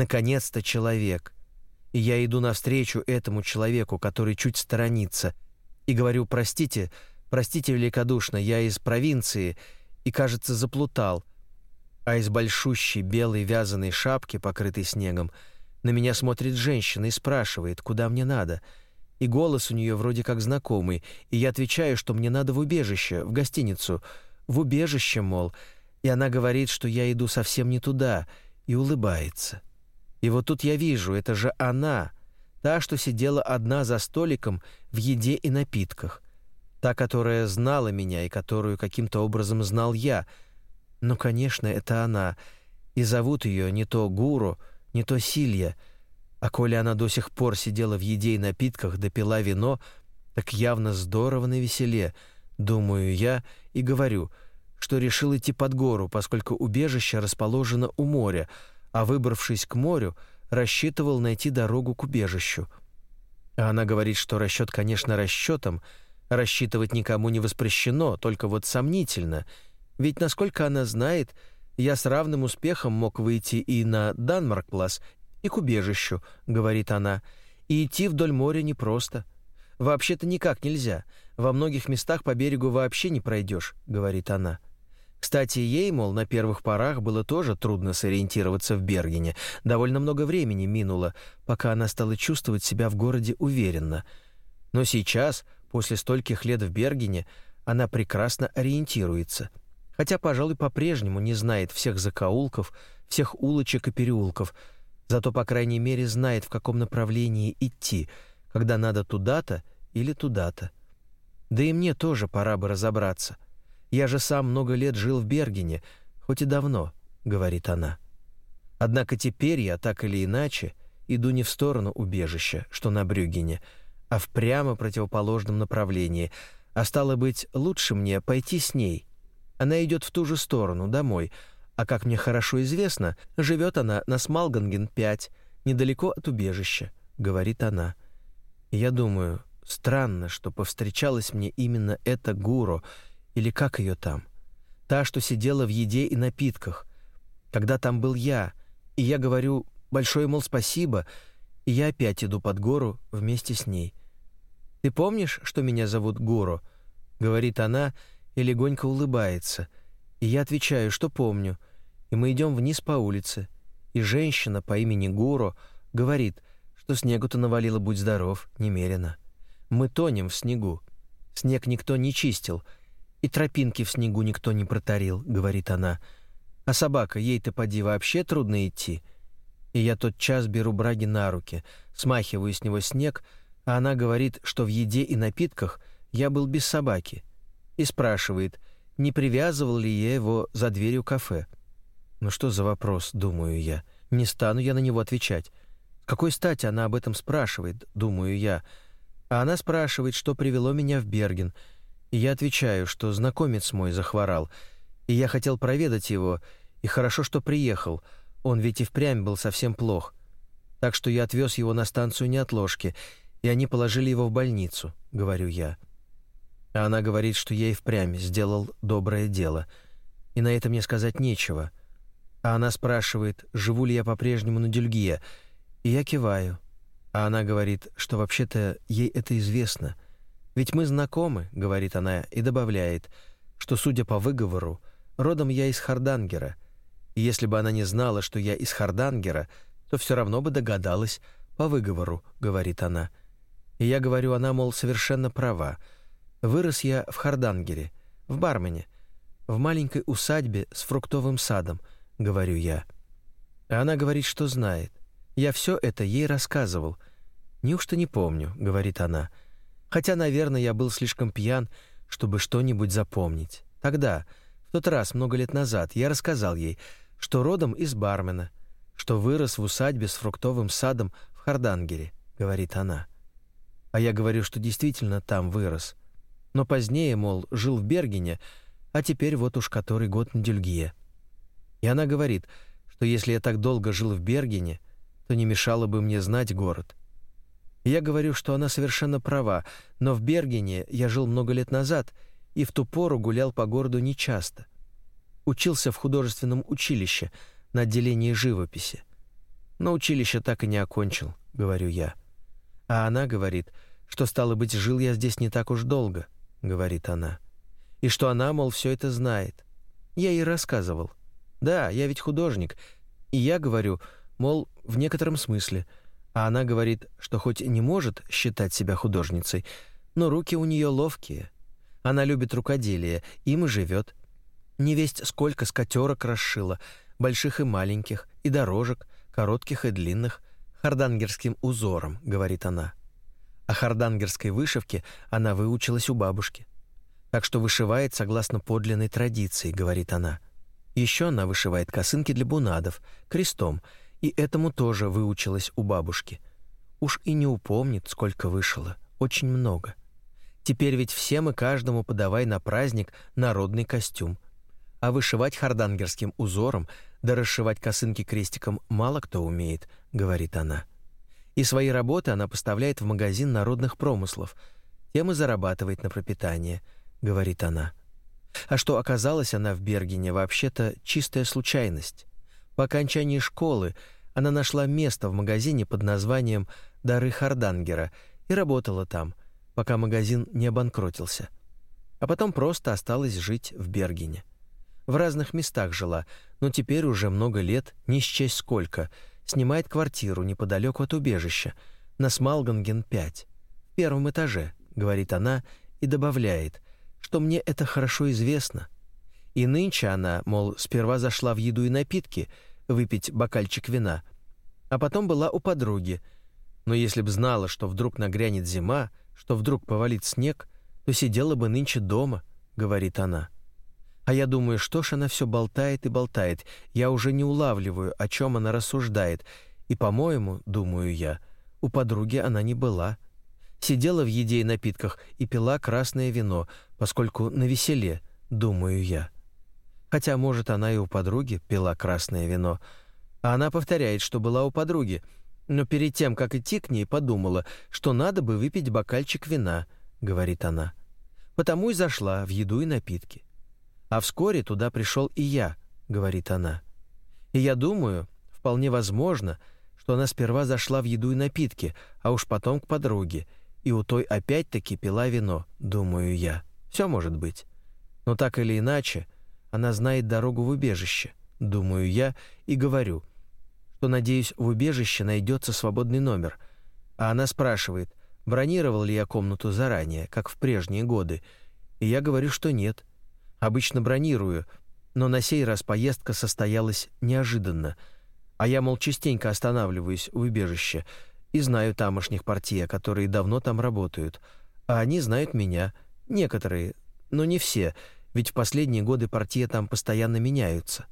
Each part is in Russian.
Наконец-то человек. И я иду навстречу этому человеку, который чуть сторонится, и говорю «Простите, простите великодушно, я из провинции и, кажется, заплутал». А из большущей белой вязаной шапки, покрытой снегом, на меня смотрит женщина и спрашивает, куда мне надо. И голос у нее вроде как знакомый, и я отвечаю, что мне надо в убежище, в гостиницу. В убежище, мол. И она говорит, что я иду совсем не туда, и улыбается. И вот тут я вижу, это же она, та, что сидела одна за столиком в еде и напитках, та, которая знала меня и которую каким-то образом знал я. Ну, конечно, это она, и зовут ее не то Гуру, не то Силья, а коли она до сих пор сидела в еде и напитках, допила вино, так явно здорово на веселе, думаю я, и говорю, что решил идти под гору, поскольку убежище расположено у моря, а выбравшись к морю, рассчитывал найти дорогу к убежищу. А она говорит, что расчет, конечно, расчетом, рассчитывать никому не воспрещено, только вот сомнительно, ведь, насколько она знает, я с равным успехом мог выйти и на Данмарк-плас, и к убежищу, говорит она, и идти вдоль моря непросто. Вообще-то никак нельзя. Во многих местах по берегу вообще не пройдешь, говорит она. Кстати, ей, мол, на первых порах было тоже трудно сориентироваться в Бергене. Довольно много времени минуло, пока она стала чувствовать себя в городе уверенно. Но сейчас, после стольких лет в Бергене, она прекрасно ориентируется. Хотя, пожалуй, по-прежнему не знает всех закоулков, всех улочек и переулков, зато, по крайней мере, знает, в каком направлении идти, когда надо туда-то или туда-то. Да и мне тоже пора бы разобраться — я же сам много лет жил в Бергене, хоть и давно, говорит она. Однако теперь я так или иначе иду не в сторону убежища, что на Брюгене, а в прямо противоположном направлении. А стало быть, лучше мне пойти с ней. Она идет в ту же сторону, домой, а как мне хорошо известно, живет она на Смалганген 5, недалеко от убежища, говорит она. Я думаю, странно, что повстречалась мне именно эта гуру — или как ее там? Та, что сидела в еде и напитках. Когда там был я, и я говорю большое, мол, спасибо, и я опять иду под гору вместе с ней. «Ты помнишь, что меня зовут Гуру?» — говорит она и легонько улыбается. И я отвечаю, что помню. И мы идем вниз по улице. И женщина по имени Гуру говорит, что снегу-то навалило, будь здоров, немерено. Мы тонем в снегу. Снег никто не чистил — и тропинки в снегу никто не протарил, говорит она. А собака, ей-то поди вообще трудно идти. И я тот час беру Браги на руки, смахиваю с него снег, а она говорит, что в еде и напитках я был без собаки. И спрашивает, не привязывал ли я его за дверью кафе. Ну что за вопрос, думаю я. Не стану я на него отвечать. Какой стати она об этом спрашивает, думаю я. А она спрашивает, что привело меня в Берген — я отвечаю, что знакомец мой захворал, и я хотел проведать его, и хорошо, что приехал. Он ведь и впрямь был совсем плох. Так что я отвез его на станцию неотложки, и они положили его в больницу, говорю я. А она говорит, что я и впрямь сделал доброе дело. И на это мне сказать нечего. А она спрашивает, живу ли я по-прежнему на Дюльгия, и я киваю. А она говорит, что вообще-то ей это известно — ведь мы знакомы, говорит она и добавляет, что судя по выговору, родом я из Хардангера. И если бы она не знала, что я из Хардангера, то все равно бы догадалась по выговору, говорит она. И я говорю, она мол совершенно права. Вырос я в Хардангере, в Бармене, в маленькой усадьбе с фруктовым садом, говорю я. А она говорит, что знает. Я все это ей рассказывал. Неужто не помню, говорит она. Хотя, наверное, я был слишком пьян, чтобы что-нибудь запомнить. Тогда, в тот раз, много лет назад, я рассказал ей, что родом из Бармена, что вырос в усадьбе с фруктовым садом в Хардангере, говорит она. А я говорю, что действительно там вырос. Но позднее, мол, жил в Бергене, а теперь вот уж который год на Дюльгие. И она говорит, что если я так долго жил в Бергене, то не мешало бы мне знать город. Я говорю, что она совершенно права, но в Бергене я жил много лет назад и в ту пору гулял по городу нечасто. Учился в художественном училище на отделении живописи. но училище так и не окончил, говорю я. А она говорит, что стало быть, жил я здесь не так уж долго, говорит она. И что она, мол, все это знает. Я ей рассказывал. Да, я ведь художник. И я говорю, мол, в некотором смысле. А она говорит, что хоть не может считать себя художницей, но руки у нее ловкие. Она любит рукоделие, им и живет. Невесть сколько скатерок расшила, больших и маленьких, и дорожек, коротких и длинных, хардангерским узором, говорит она. О хардангерской вышивке она выучилась у бабушки. Так что вышивает согласно подлинной традиции, говорит она. Еще она вышивает косынки для бунадов, крестом, и этому тоже выучилась у бабушки. Уж и не упомнит, сколько вышила, очень много. Теперь ведь всем и каждому подавай на праздник народный костюм. А вышивать хардангерским узором, да расшивать косынки крестиком мало кто умеет, говорит она. И свои работы она поставляет в магазин народных промыслов, тем и зарабатывает на пропитание, говорит она. А что оказалась она в Бергене вообще-то чистая случайность. По окончании школы она нашла место в магазине под названием «Дары Хардангера» и работала там, пока магазин не обанкротился. А потом просто осталась жить в Бергене. В разных местах жила, но теперь уже много лет, не счесть сколько, снимает квартиру неподалеку от убежища, на Смалганген 5, в первом этаже, говорит она и добавляет, что мне это хорошо известно. И нынче она, мол, сперва зашла в еду и напитки, выпить бокальчик вина, а потом была у подруги. Но если б знала, что вдруг нагрянет зима, что вдруг повалит снег, то сидела бы нынче дома, говорит она. А я думаю, что ж она все болтает и болтает. Я уже не улавливаю, о чем она рассуждает. И, по-моему, думаю я, у подруги она не была. Сидела в еде и напитках и пила красное вино, поскольку на веселе, думаю я. Хотя, может, она и у подруги пила красное вино. А она повторяет, что была у подруги — но перед тем, как идти к ней, подумала, что надо бы выпить бокальчик вина, говорит она. Потому и зашла в еду и напитки. А вскоре туда пришел и я, говорит она. И я думаю, вполне возможно, что она сперва зашла в еду и напитки, а уж потом к подруге, и у той опять-таки пила вино, думаю я. Все может быть. Но так или иначе, она знает дорогу в убежище, думаю я, и говорю: что, надеюсь, в убежище найдется свободный номер. А она спрашивает, бронировал ли я комнату заранее, как в прежние годы. И я говорю, что нет. Обычно бронирую, но на сей раз поездка состоялась неожиданно. А я, мол, частенько останавливаюсь в убежище и знаю тамошних партия, которые давно там работают. А они знают меня. Некоторые, но не все, ведь в последние годы партия там постоянно меняются.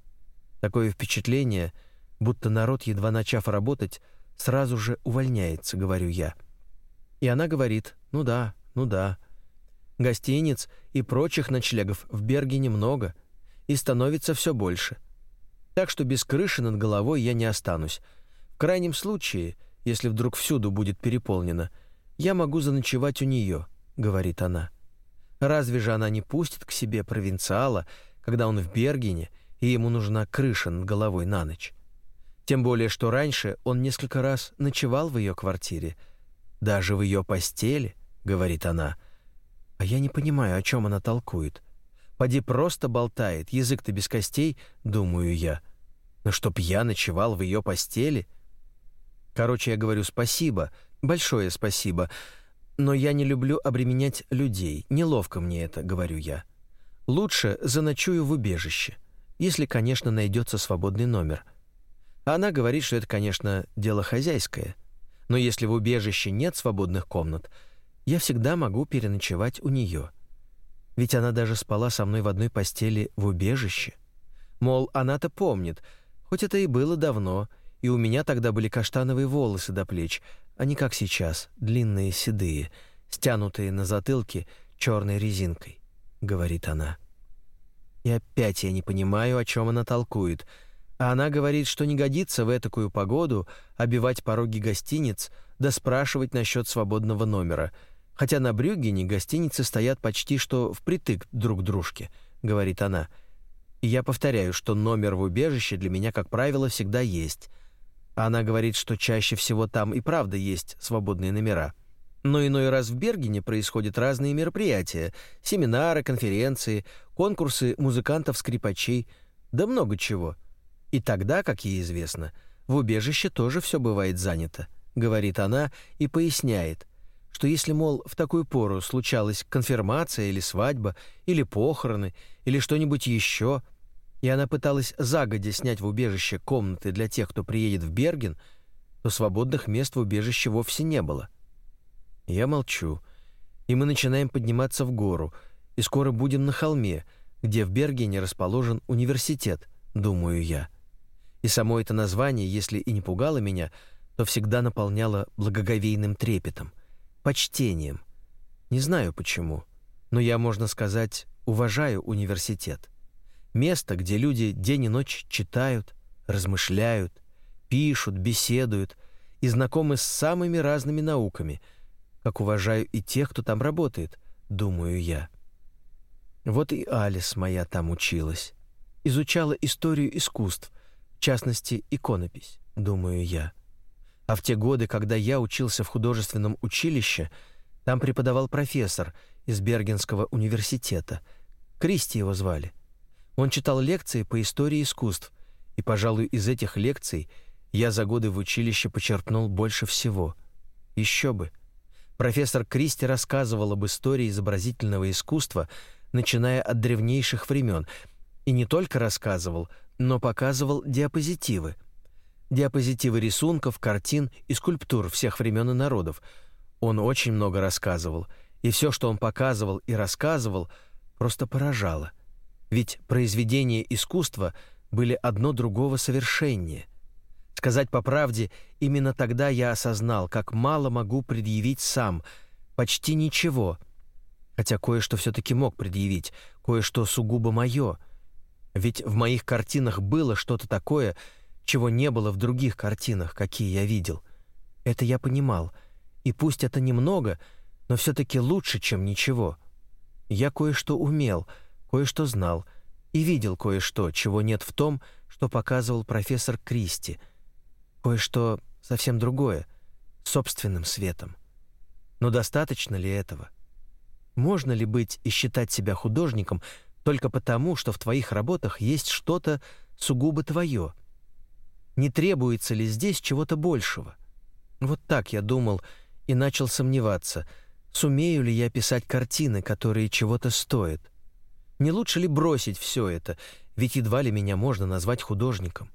Такое впечатление — будто народ, едва начав работать, сразу же увольняется, говорю я. И она говорит: "Ну да, ну да. Гостиниц и прочих ночлегов в Бергене много, и становится все больше. Так что без крыши над головой я не останусь. В крайнем случае, если вдруг всюду будет переполнено, я могу заночевать у нее», — говорит она. Разве же она не пустит к себе провинциала, когда он в Бергене, и ему нужна крыша над головой на ночь? Тем более, что раньше он несколько раз ночевал в ее квартире, даже в ее постели, говорит она. А я не понимаю, о чем она толкует. Поди просто болтает, язык-то без костей, думаю я. Но чтоб я ночевал в ее постели? Короче, я говорю спасибо, большое спасибо, но я не люблю обременять людей, неловко мне это, говорю я. Лучше заночую в убежище, если, конечно, найдется свободный номер. — она говорит, что это, конечно, дело хозяйское, но если в убежище нет свободных комнат, я всегда могу переночевать у нее. Ведь она даже спала со мной в одной постели в убежище. Мол, она-то помнит, хоть это и было давно, и у меня тогда были каштановые волосы до плеч, не как сейчас, длинные седые, стянутые на затылке черной резинкой, говорит она. И опять я не понимаю, о чем она толкует — а она говорит, что не годится в такую погоду обивать пороги гостиниц да спрашивать насчет свободного номера, хотя на Брюггене гостиницы стоят почти что впритык друг к дружке, говорит она. И я повторяю, что номер в убежище для меня, как правило, всегда есть. Она говорит, что чаще всего там и правда есть свободные номера. Но иной раз в Бергене происходят разные мероприятия, семинары, конференции, конкурсы музыкантов-скрипачей, да много чего. И тогда, как ей известно, в убежище тоже все бывает занято, говорит она и поясняет, что если, мол, в такую пору случалась конфирмация или свадьба, или похороны, или что-нибудь еще, и она пыталась загодя снять в убежище комнаты для тех, кто приедет в Берген, то свободных мест в убежище вовсе не было. Я молчу, и мы начинаем подниматься в гору, и скоро будем на холме, где в Бергене расположен университет, думаю я. И само это название, если и не пугало меня, то всегда наполняло благоговейным трепетом, почтением. Не знаю почему, но я, можно сказать, уважаю университет. Место, где люди день и ночь читают, размышляют, пишут, беседуют и знакомы с самыми разными науками, как уважаю и тех, кто там работает, думаю я. Вот и Алис моя там училась. Изучала историю искусств, в частности, иконопись, думаю я. А в те годы, когда я учился в художественном училище, там преподавал профессор из Бергенского университета. Кристи его звали. Он читал лекции по истории искусств, и, пожалуй, из этих лекций я за годы в училище почерпнул больше всего. Еще бы. Профессор Кристи рассказывал об истории изобразительного искусства, начиная от древнейших времен, и не только рассказывал, но показывал диапозитивы – диапозитивы рисунков, картин и скульптур всех времен и народов. Он очень много рассказывал, и все, что он показывал и рассказывал, просто поражало. Ведь произведения искусства были одно другого совершеннее. Сказать по правде, именно тогда я осознал, как мало могу предъявить сам, почти ничего. Хотя кое-что все-таки мог предъявить, кое-что сугубо мое. Ведь в моих картинах было что-то такое, чего не было в других картинах, какие я видел. Это я понимал, и пусть это немного, но все-таки лучше, чем ничего. Я кое-что умел, кое-что знал, и видел кое-что, чего нет в том, что показывал профессор Кристи. Кое-что совсем другое, собственным светом. Но достаточно ли этого? Можно ли быть и считать себя художником только потому, что в твоих работах есть что-то сугубо твое — не требуется ли здесь чего-то большего. Вот так я думал и начал сомневаться, сумею ли я писать картины, которые чего-то стоят. Не лучше ли бросить все это, ведь едва ли меня можно назвать художником.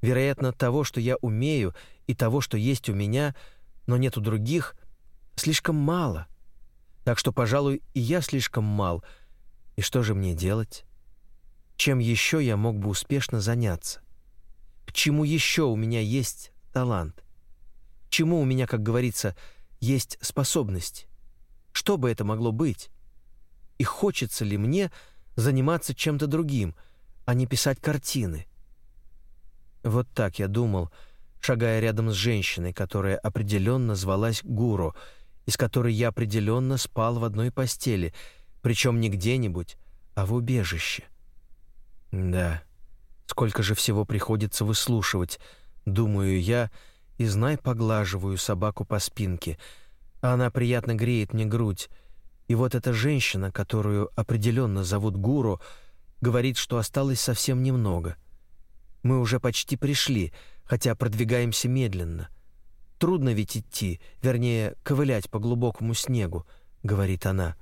Вероятно, того, что я умею, и того, что есть у меня, но нет у других, слишком мало. Так что, пожалуй, и я слишком мал. И что же мне делать? Чем еще я мог бы успешно заняться? К чему еще у меня есть талант? К чему у меня, как говорится, есть способность? Что бы это могло быть? И хочется ли мне заниматься чем-то другим, а не писать картины? Вот так я думал, шагая рядом с женщиной, которая определенно звалась Гуру, и с которой я определенно спал в одной постели, причем не где-нибудь, а в убежище. Да. Сколько же всего приходится выслушивать, думаю я, и знай поглаживаю собаку по спинке. Она приятно греет мне грудь. И вот эта женщина, которую определенно зовут Гуру, говорит, что осталось совсем немного. Мы уже почти пришли, хотя продвигаемся медленно. Трудно ведь идти, вернее, ковылять по глубокому снегу, говорит она.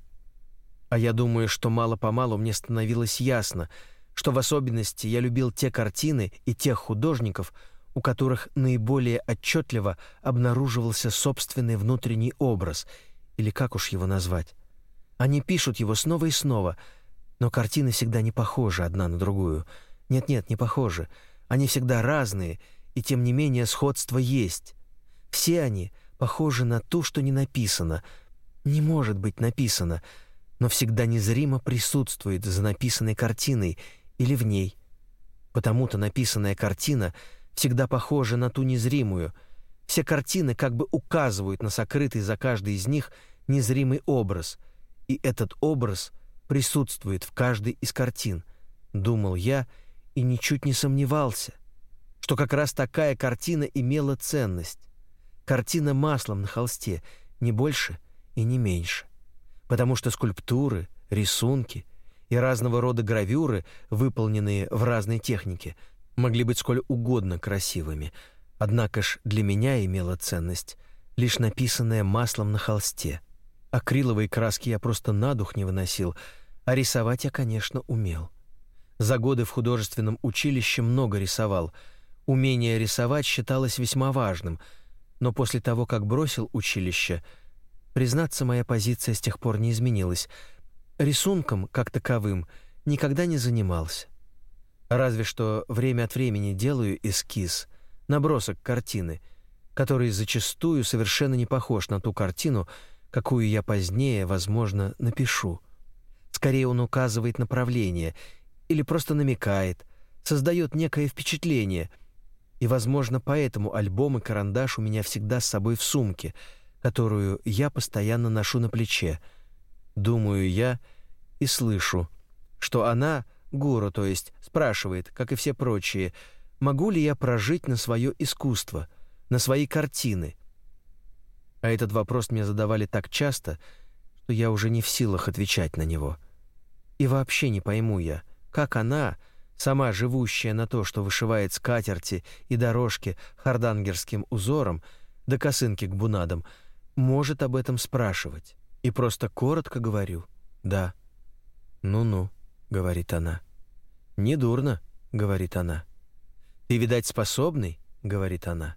А я думаю, что мало-помалу мне становилось ясно — что в особенности я любил те картины и тех художников, у которых наиболее отчетливо обнаруживался собственный внутренний образ, или как уж его назвать. Они пишут его снова и снова, но картины всегда не похожи одна на другую. Нет-нет, не похожи. Они всегда разные, и тем не менее сходство есть. Все они похожи на то, что не написано. Не может быть написано, но всегда незримо присутствует за написанной картиной — или в ней. Потому-то написанная картина всегда похожа на ту незримую. Все картины как бы указывают на сокрытый за каждой из них незримый образ, и этот образ присутствует в каждой из картин, думал я и ничуть не сомневался. что как раз такая картина имела ценность. Картина маслом на холсте, не больше и не меньше. Потому что скульптуры, рисунки и разного рода гравюры, выполненные в разной технике, могли быть сколь угодно красивыми, однако ж для меня имела ценность лишь написанное маслом на холсте. Акриловые краски я просто на дух не выносил, а рисовать я, конечно, умел. За годы в художественном училище много рисовал — Умение рисовать считалось весьма важным, но после того, как бросил училище, признаться, моя позиция с тех пор не изменилась. Рисунком, как таковым, никогда не занимался. Разве что время от времени делаю эскиз, набросок картины, который зачастую совершенно не похож на ту картину, какую я позднее, возможно, напишу. Скорее он указывает направление или просто намекает, создает некое впечатление — и, возможно, поэтому альбом и карандаш у меня всегда с собой в сумке, которую я постоянно ношу на плече. Думаю я и слышу, что она, гуру, то есть, спрашивает, как и все прочие, могу ли я прожить на свое искусство, на свои картины. А этот вопрос мне задавали так часто, что я уже не в силах отвечать на него. И вообще не пойму я, как она сама живущая на то, что вышивает скатерти и дорожки хардангерским узором, да косынки к бунадам, может об этом спрашивать. И просто коротко говорю «да». «Ну-ну», — говорит она. «Недурно», — говорит она. «Ты, видать, способный?» — говорит она.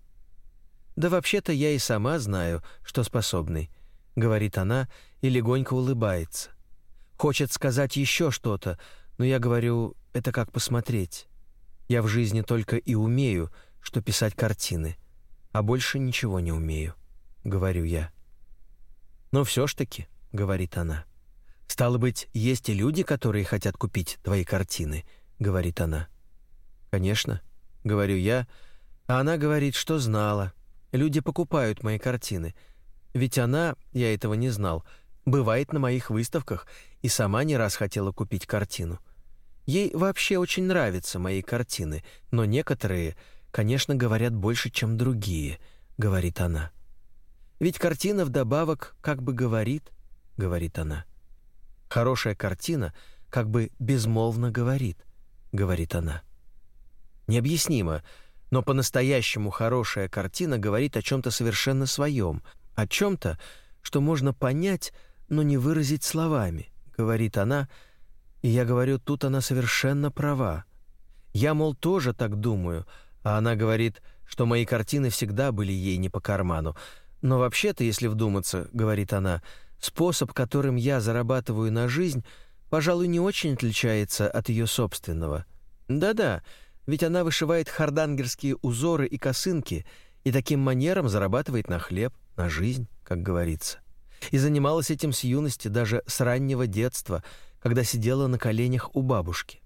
«Да вообще-то я и сама знаю, что способный», — говорит она и легонько улыбается. Хочет сказать еще что-то, но я говорю, это как посмотреть. Я в жизни только и умею, что писать картины, а больше ничего не умею, говорю я. Но все ж таки, говорит она. Стало быть, есть и люди, которые хотят купить твои картины, говорит она. Конечно, говорю я, а она говорит, что знала. Люди покупают мои картины. Ведь она, я этого не знал, бывает на моих выставках и сама не раз хотела купить картину. Ей вообще очень нравятся мои картины, но некоторые, конечно, говорят больше, чем другие, говорит она. Ведь картина вдобавок как бы говорит, говорит она. Хорошая картина как бы безмолвно говорит, говорит она. Необъяснимо, но по-настоящему хорошая картина говорит о чем то совершенно своем, о чем то что можно понять, но не выразить словами, говорит она и я говорю, тут она совершенно права. Я, мол, тоже так думаю, а она говорит, что мои картины всегда были ей не по карману. Но вообще-то, если вдуматься, говорит она, способ, которым я зарабатываю на жизнь, пожалуй, не очень отличается от ее собственного. Да-да, ведь она вышивает хардангерские узоры и косынки и таким манером зарабатывает на хлеб, на жизнь, как говорится. И занималась этим с юности, даже с раннего детства – когда сидела на коленях у бабушки.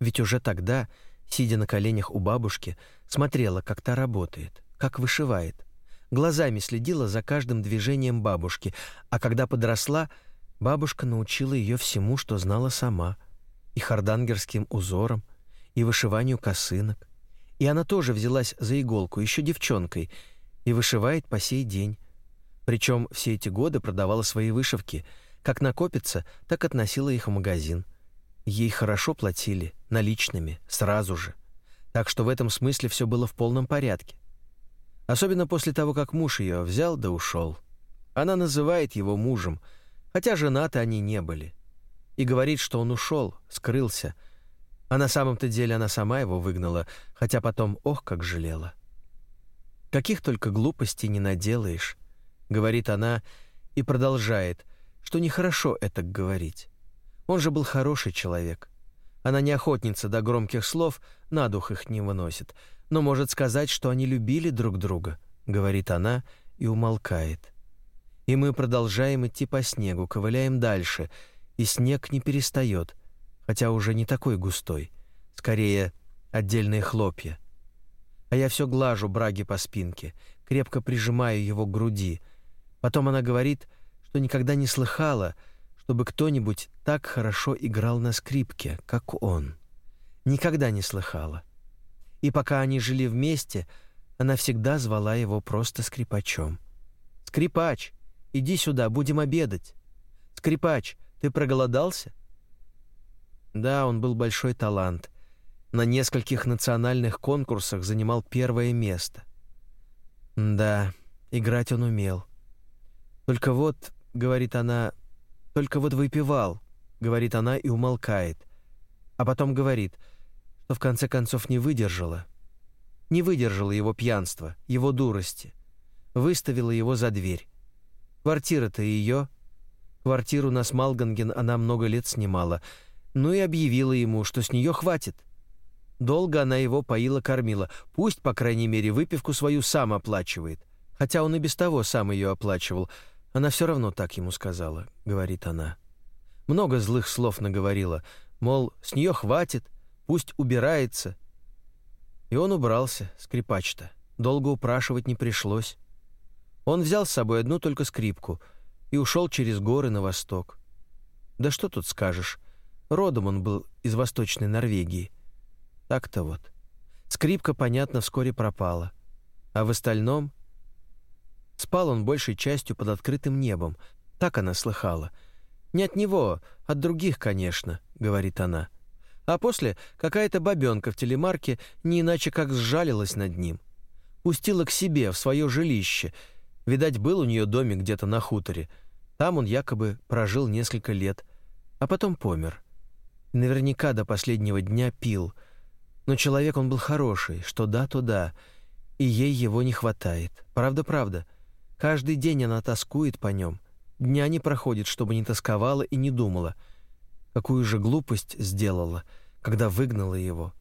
Ведь уже тогда, сидя на коленях у бабушки, смотрела, как та работает, как вышивает. Глазами следила за каждым движением бабушки, а когда подросла, бабушка научила ее всему, что знала сама, и хардангерским узорам, и вышиванию косынок. И она тоже взялась за иголку, еще девчонкой, и вышивает по сей день. Причем все эти годы продавала свои вышивки – как накопится, так относила их в магазин. Ей хорошо платили, наличными, сразу же. Так что в этом смысле все было в полном порядке. Особенно после того, как муж ее взял да ушел. Она называет его мужем, хотя женаты они не были. И говорит, что он ушел, скрылся. А на самом-то деле она сама его выгнала, хотя потом ох, как жалела. «Каких только глупостей не наделаешь», — говорит она и продолжает — что нехорошо это говорить. Он же был хороший человек. Она не охотница до громких слов, на дух их не выносит, но может сказать, что они любили друг друга, говорит она и умолкает. И мы продолжаем идти по снегу, ковыляем дальше, и снег не перестает, хотя уже не такой густой, скорее отдельные хлопья. А я все глажу Браги по спинке, крепко прижимаю его к груди. Потом она говорит, что никогда не слыхала, чтобы кто-нибудь так хорошо играл на скрипке, как он. Никогда не слыхала. И пока они жили вместе, она всегда звала его просто скрипачом. «Скрипач, иди сюда, будем обедать. Скрипач, ты проголодался?» Да, он был большой талант. На нескольких национальных конкурсах занимал первое место. Да, играть он умел. Только вот, говорит она, только вот выпивал, говорит она и умолкает. А потом говорит, что в конце концов не выдержала. Не выдержала его пьянства, его дурости. Выставила его за дверь. Квартира-то ее. Квартиру на Смалганген она много лет снимала. Ну и объявила ему, что с нее хватит. Долго она его поила-кормила. Пусть, по крайней мере, выпивку свою сам оплачивает. Хотя он и без того сам ее оплачивал. Она все равно так ему сказала, говорит она. Много злых слов наговорила, мол, с нее хватит, пусть убирается. И он убрался, скрипач-то. Долго упрашивать не пришлось. Он взял с собой одну только скрипку и ушел через горы на восток. Да что тут скажешь? Родом он был из Восточной Норвегии. Так-то вот. Скрипка, понятно, вскоре пропала. А в остальном... Спал он большей частью под открытым небом. Так она слыхала. Не от него, от других, конечно, говорит она. А после какая-то бабенка в телемарке не иначе как сжалилась над ним. Пустила к себе, в свое жилище. Видать, был у нее домик где-то на хуторе. Там он якобы прожил несколько лет, а потом помер. Наверняка до последнего дня пил — но человек он был хороший, что да, то да, и ей его не хватает. Правда-правда. Каждый день она тоскует по нем. Дня не проходит, чтобы не тосковала и не думала. Какую же глупость сделала, когда выгнала его.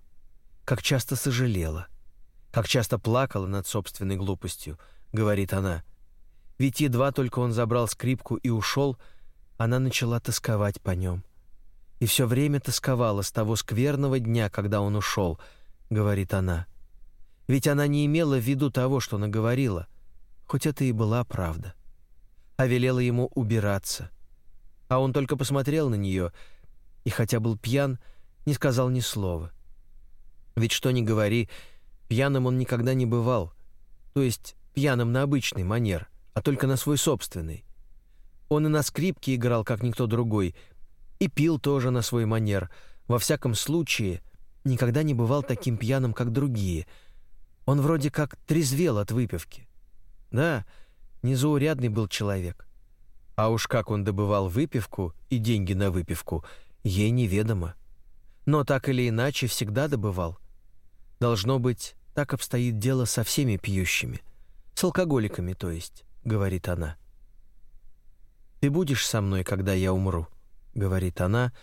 Как часто сожалела. Как часто плакала над собственной глупостью, говорит она. Ведь едва только он забрал скрипку и ушел, она начала тосковать по нем и все время тосковала с того скверного дня, когда он ушел, говорит она. Ведь она не имела в виду того, что наговорила, хоть это и была правда. А велела ему убираться. А он только посмотрел на нее и, хотя был пьян, не сказал ни слова. Ведь что ни говори, пьяным он никогда не бывал, то есть пьяным на обычный манер, а только на свой собственный. Он и на скрипке играл, как никто другой — и пил тоже на свой манер. Во всяком случае, никогда не бывал таким пьяным, как другие. Он вроде как трезвел от выпивки. Да, незаурядный был человек. А уж как он добывал выпивку и деньги на выпивку, ей неведомо. Но так или иначе всегда добывал. Должно быть, так обстоит дело со всеми пьющими. С алкоголиками, то есть, говорит она. Ты будешь со мной, когда я умру? — говорит она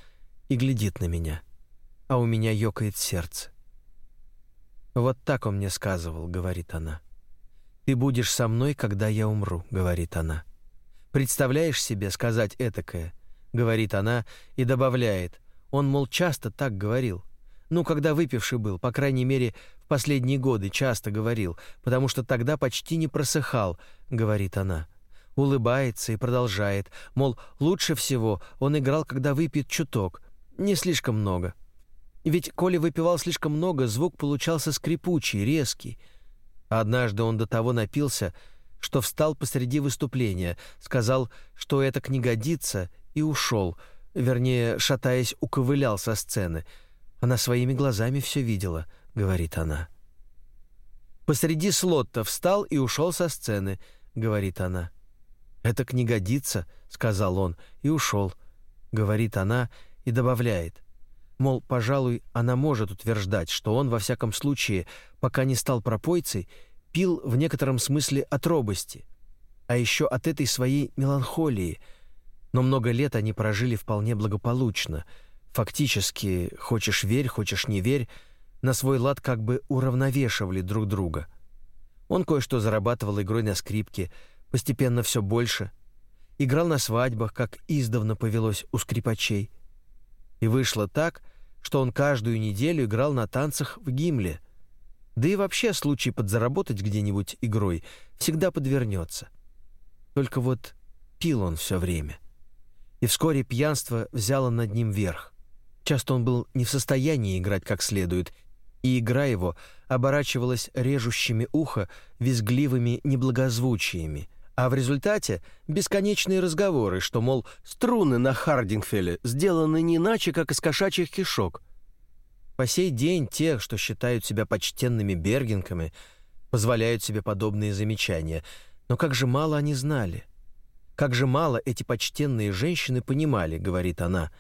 и глядит на меня, а у меня ёкает сердце. «Вот так он мне сказывал», — говорит она. «Ты будешь со мной, когда я умру», — говорит она. «Представляешь себе сказать этакое?» — говорит она и добавляет. Он, мол, часто так говорил. Ну, когда выпивший был, по крайней мере, в последние годы часто говорил, потому что тогда почти не просыхал, говорит она улыбается и продолжает, мол, лучше всего он играл, когда выпьет чуток, не слишком много. Ведь коли выпивал слишком много, звук получался скрипучий, резкий. однажды он до того напился, что встал посреди выступления, сказал, что это не годится, и ушел, вернее, шатаясь, уковылял со сцены. Она своими глазами все видела, говорит она. Посреди слотта встал и ушел со сцены, говорит она. «Это не годится», — сказал он и ушел. Говорит она и добавляет. Мол, пожалуй, она может утверждать, что он, во всяком случае, пока не стал пропойцей, пил в некотором смысле от робости, а еще от этой своей меланхолии. Но много лет они прожили вполне благополучно. Фактически, хочешь верь, хочешь не верь, на свой лад как бы уравновешивали друг друга. Он кое-что зарабатывал игрой на скрипке — постепенно все больше. Играл на свадьбах, как издавна повелось у скрипачей. И вышло так, что он каждую неделю играл на танцах в Гимле. Да и вообще случай подзаработать где-нибудь игрой всегда подвернется. Только вот пил он все время. И вскоре пьянство взяло над ним верх. Часто он был не в состоянии играть как следует и игра его оборачивалась режущими ухо визгливыми неблагозвучиями, а в результате бесконечные разговоры, что, мол, струны на Хардингфеле сделаны не иначе, как из кошачьих кишок. По сей день те, что считают себя почтенными бергенками, позволяют себе подобные замечания, но как же мало они знали. Как же мало эти почтенные женщины понимали, говорит она.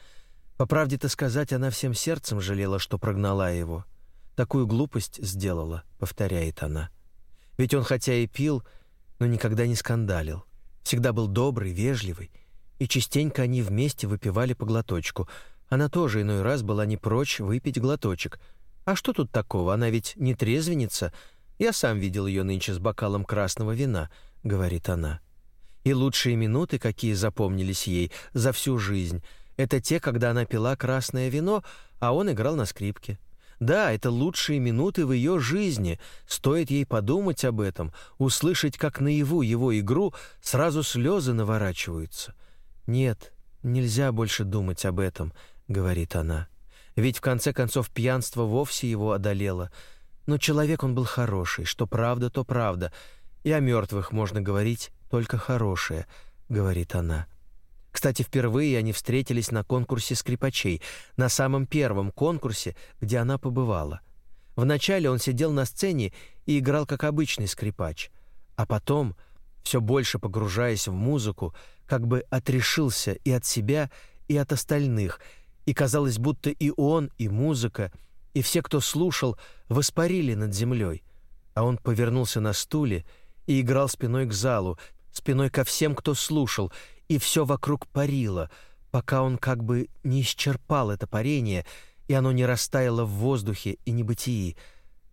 По правде-то сказать, она всем сердцем жалела, что прогнала его. Такую глупость сделала, повторяет она. Ведь он хотя и пил, но никогда не скандалил. Всегда был добрый, вежливый, и частенько они вместе выпивали по глоточку. Она тоже иной раз была не прочь выпить глоточек. А что тут такого? Она ведь не трезвенница. Я сам видел ее нынче с бокалом красного вина, говорит она. И лучшие минуты, какие запомнились ей за всю жизнь, это те, когда она пила красное вино, а он играл на скрипке. Да, это лучшие минуты в ее жизни. Стоит ей подумать об этом, услышать, как наяву его игру, сразу слезы наворачиваются. Нет, нельзя больше думать об этом, говорит она. Ведь в конце концов пьянство вовсе его одолело. Но человек он был хороший, что правда, то правда. И о мертвых можно говорить только хорошее, говорит она. Кстати, впервые они встретились на конкурсе скрипачей, на самом первом конкурсе, где она побывала. Вначале он сидел на сцене и играл как обычный скрипач, а потом, все больше погружаясь в музыку, как бы отрешился и от себя, и от остальных, и казалось, будто и он, и музыка, и все, кто слушал, воспарили над землей, а он повернулся на стуле и играл спиной к залу, спиной ко всем, кто слушал, и все вокруг парило, пока он как бы не исчерпал это парение, и оно не растаяло в воздухе и небытии.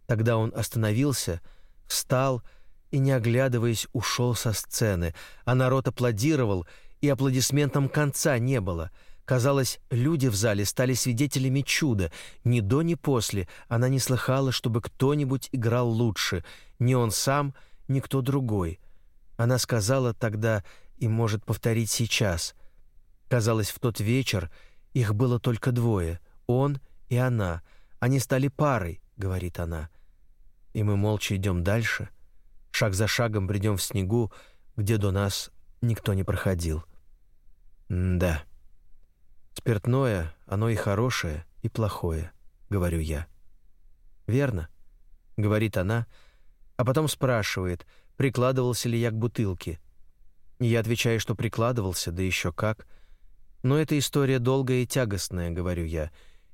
Тогда он остановился, встал и, не оглядываясь, ушел со сцены, а народ аплодировал, и аплодисментам конца не было. Казалось, люди в зале стали свидетелями чуда. Ни до, ни после она не слыхала, чтобы кто-нибудь играл лучше, ни он сам, ни кто другой — она сказала тогда и может повторить сейчас. Казалось, в тот вечер их было только двое, он и она. Они стали парой, говорит она. И мы молча идем дальше, шаг за шагом бредем в снегу, где до нас никто не проходил. М да. Спиртное, оно и хорошее, и плохое, говорю я. Верно, говорит она, а потом спрашивает, прикладывался ли я к бутылке. Я отвечаю, что прикладывался, да еще как. Но эта история долгая и тягостная, говорю я,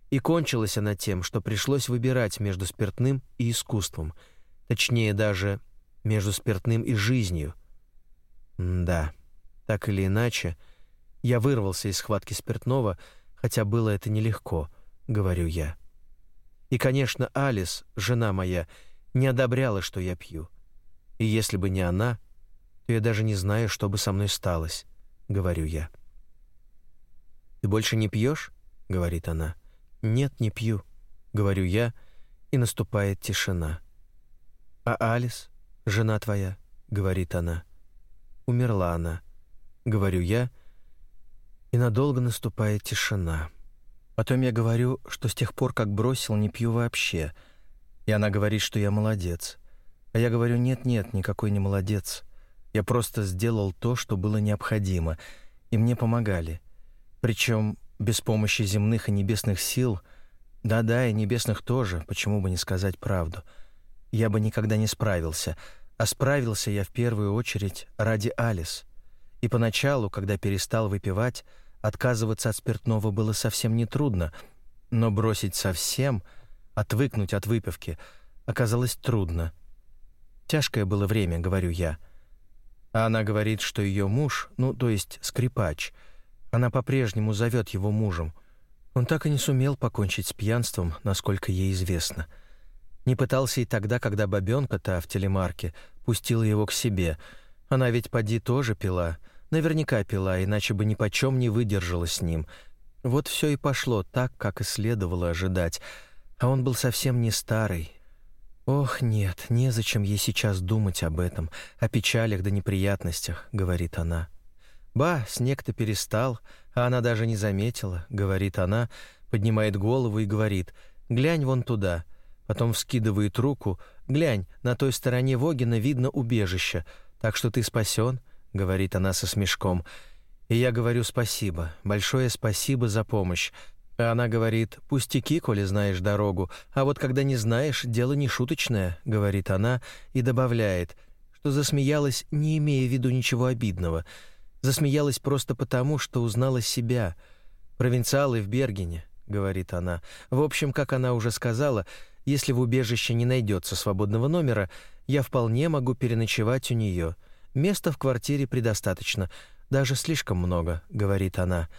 и кончилась она тем, что пришлось выбирать между спиртным и искусством, точнее даже между спиртным и жизнью. М да, так или иначе, я вырвался из схватки спиртного, хотя было это нелегко, говорю я. И, конечно, Алис, жена моя, не одобряла, что я пью. И если бы не она, то я даже не знаю, что бы со мной сталось, говорю я. Ты больше не пьешь? говорит она. Нет, не пью, говорю я, и наступает тишина. А Алис, жена твоя, говорит она. Умерла она, говорю я, и надолго наступает тишина. Потом я говорю, что с тех пор, как бросил, не пью вообще. И она говорит, что я молодец. А я говорю, нет-нет, никакой не молодец. Я просто сделал то, что было необходимо, и мне помогали. Причем без помощи земных и небесных сил, да-да, и небесных тоже, почему бы не сказать правду, я бы никогда не справился, а справился я в первую очередь ради Алис. И поначалу, когда перестал выпивать, отказываться от спиртного было совсем нетрудно, но бросить совсем, отвыкнуть от выпивки, оказалось трудно — Тяжкое было время, говорю я. А она говорит, что ее муж, ну, то есть скрипач, она по-прежнему зовет его мужем. Он так и не сумел покончить с пьянством, насколько ей известно. Не пытался и тогда, когда бабёнка та в телемарке пустила его к себе. Она ведь поди тоже пила, наверняка пила, иначе бы ни почем не выдержала с ним. Вот все и пошло так, как и следовало ожидать. А он был совсем не старый, «Ох, нет, незачем ей сейчас думать об этом, о печалях да неприятностях», — говорит она. «Ба, снег-то перестал, а она даже не заметила», — говорит она, поднимает голову и говорит, «Глянь вон туда, Потом вскидывает руку. «Глянь, на той стороне Вогина видно убежище, так что ты спасен», — говорит она со смешком. И я говорю спасибо, большое спасибо за помощь. Она говорит, пустяки, коли знаешь дорогу, а вот когда не знаешь, дело не шуточное, говорит она и добавляет, что засмеялась, не имея в виду ничего обидного. Засмеялась просто потому, что узнала себя. Провинциалы в Бергене, говорит она. В общем, как она уже сказала, если в убежище не найдется свободного номера, я вполне могу переночевать у нее. Места в квартире предостаточно, даже слишком много, говорит она.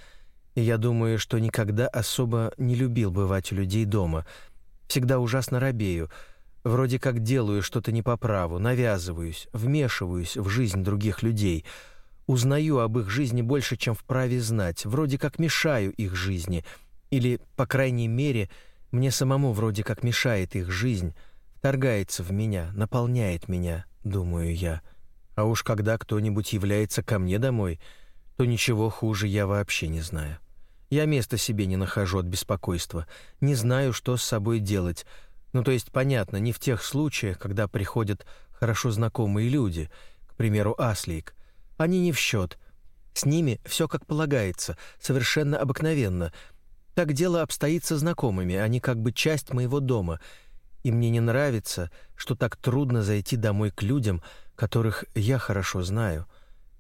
И я думаю, что никогда особо не любил бывать у людей дома. Всегда ужасно робею. Вроде как делаю что-то не по праву, навязываюсь, вмешиваюсь в жизнь других людей. Узнаю об их жизни больше, чем вправе знать. Вроде как мешаю их жизни. Или, по крайней мере, мне самому вроде как мешает их жизнь. Вторгается в меня, наполняет меня, думаю я. А уж когда кто-нибудь является ко мне домой, то ничего хуже я вообще не знаю. Я места себе не нахожу от беспокойства, не знаю, что с собой делать. Ну, то есть, понятно, не в тех случаях, когда приходят хорошо знакомые люди, к примеру, Аслик. Они не в счет. С ними все как полагается, совершенно обыкновенно. Так дело обстоит со знакомыми, они как бы часть моего дома. И мне не нравится, что так трудно зайти домой к людям, которых я хорошо знаю.